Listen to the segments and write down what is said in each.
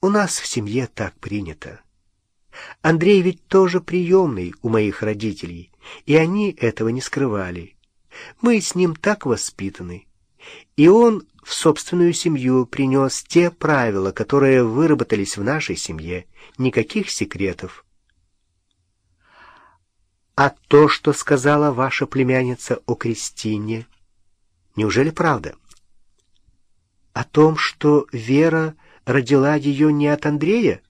У нас в семье так принято. Андрей ведь тоже приемный у моих родителей, и они этого не скрывали. Мы с ним так воспитаны. И он в собственную семью принес те правила, которые выработались в нашей семье. Никаких секретов. А то, что сказала ваша племянница о Кристине, неужели правда? О том, что Вера родила ее не от Андрея?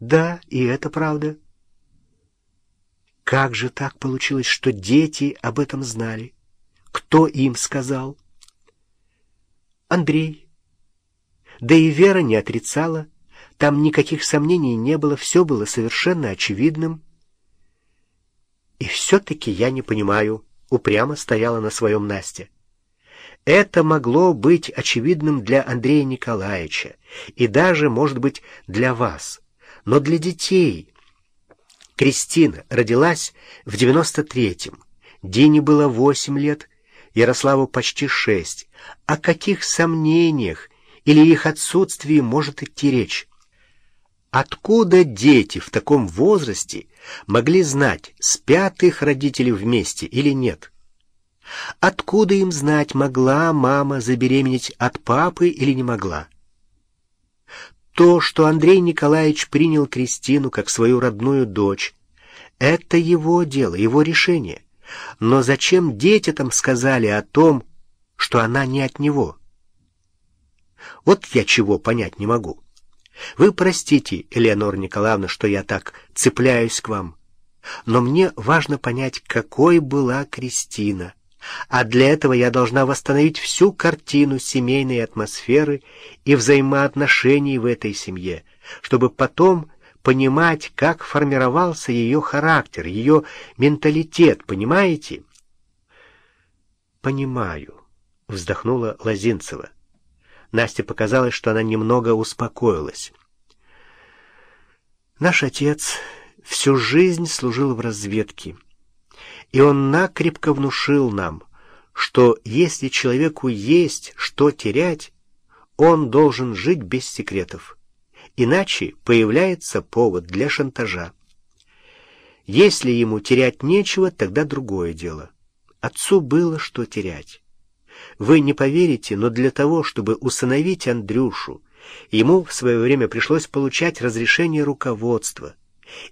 Да, и это правда. Как же так получилось, что дети об этом знали? Кто им сказал? Андрей. Да и Вера не отрицала. Там никаких сомнений не было, все было совершенно очевидным. И все-таки я не понимаю, упрямо стояла на своем Настя. Это могло быть очевидным для Андрея Николаевича и даже, может быть, для вас. Но для детей... Кристина родилась в девяносто третьем. Дине было восемь лет, Ярославу почти шесть. О каких сомнениях или их отсутствии может идти речь? Откуда дети в таком возрасте могли знать, спят их родители вместе или нет? Откуда им знать, могла мама забеременеть от папы или не могла? То, что Андрей Николаевич принял Кристину как свою родную дочь, это его дело, его решение. Но зачем дети там сказали о том, что она не от него? Вот я чего понять не могу. Вы простите, Элеонора Николаевна, что я так цепляюсь к вам, но мне важно понять, какой была Кристина а для этого я должна восстановить всю картину семейной атмосферы и взаимоотношений в этой семье, чтобы потом понимать, как формировался ее характер, ее менталитет, понимаете? «Понимаю», — вздохнула Лозинцева. Насте показалось, что она немного успокоилась. «Наш отец всю жизнь служил в разведке». И он накрепко внушил нам, что если человеку есть что терять, он должен жить без секретов. Иначе появляется повод для шантажа. Если ему терять нечего, тогда другое дело. Отцу было что терять. Вы не поверите, но для того, чтобы усыновить Андрюшу, ему в свое время пришлось получать разрешение руководства –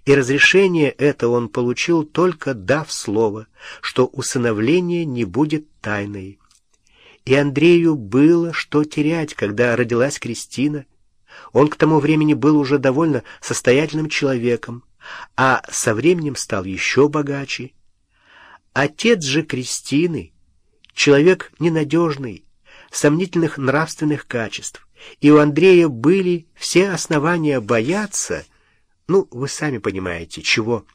и разрешение это он получил только дав слово, что усыновление не будет тайной. И Андрею было что терять, когда родилась Кристина. Он к тому времени был уже довольно состоятельным человеком, а со временем стал еще богаче. Отец же Кристины — человек ненадежный, сомнительных нравственных качеств, и у Андрея были все основания бояться — ну, вы сами понимаете, чего.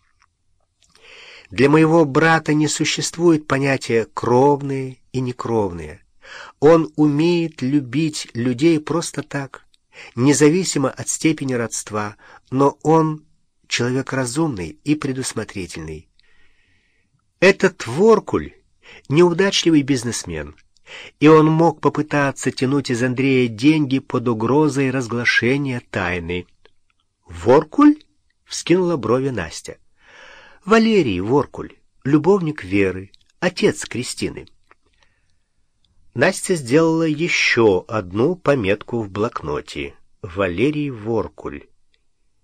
Для моего брата не существует понятия «кровные» и «некровные». Он умеет любить людей просто так, независимо от степени родства, но он человек разумный и предусмотрительный. Этот Воркуль — неудачливый бизнесмен, и он мог попытаться тянуть из Андрея деньги под угрозой разглашения тайны. «Воркуль?» — вскинула брови Настя. «Валерий Воркуль, любовник Веры, отец Кристины». Настя сделала еще одну пометку в блокноте. «Валерий Воркуль».